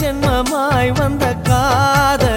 ஜென்மமாய் வந்த காதல்.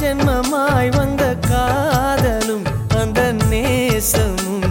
ஜென்மமாய் வந்த காதலும் அந்த நேசமும்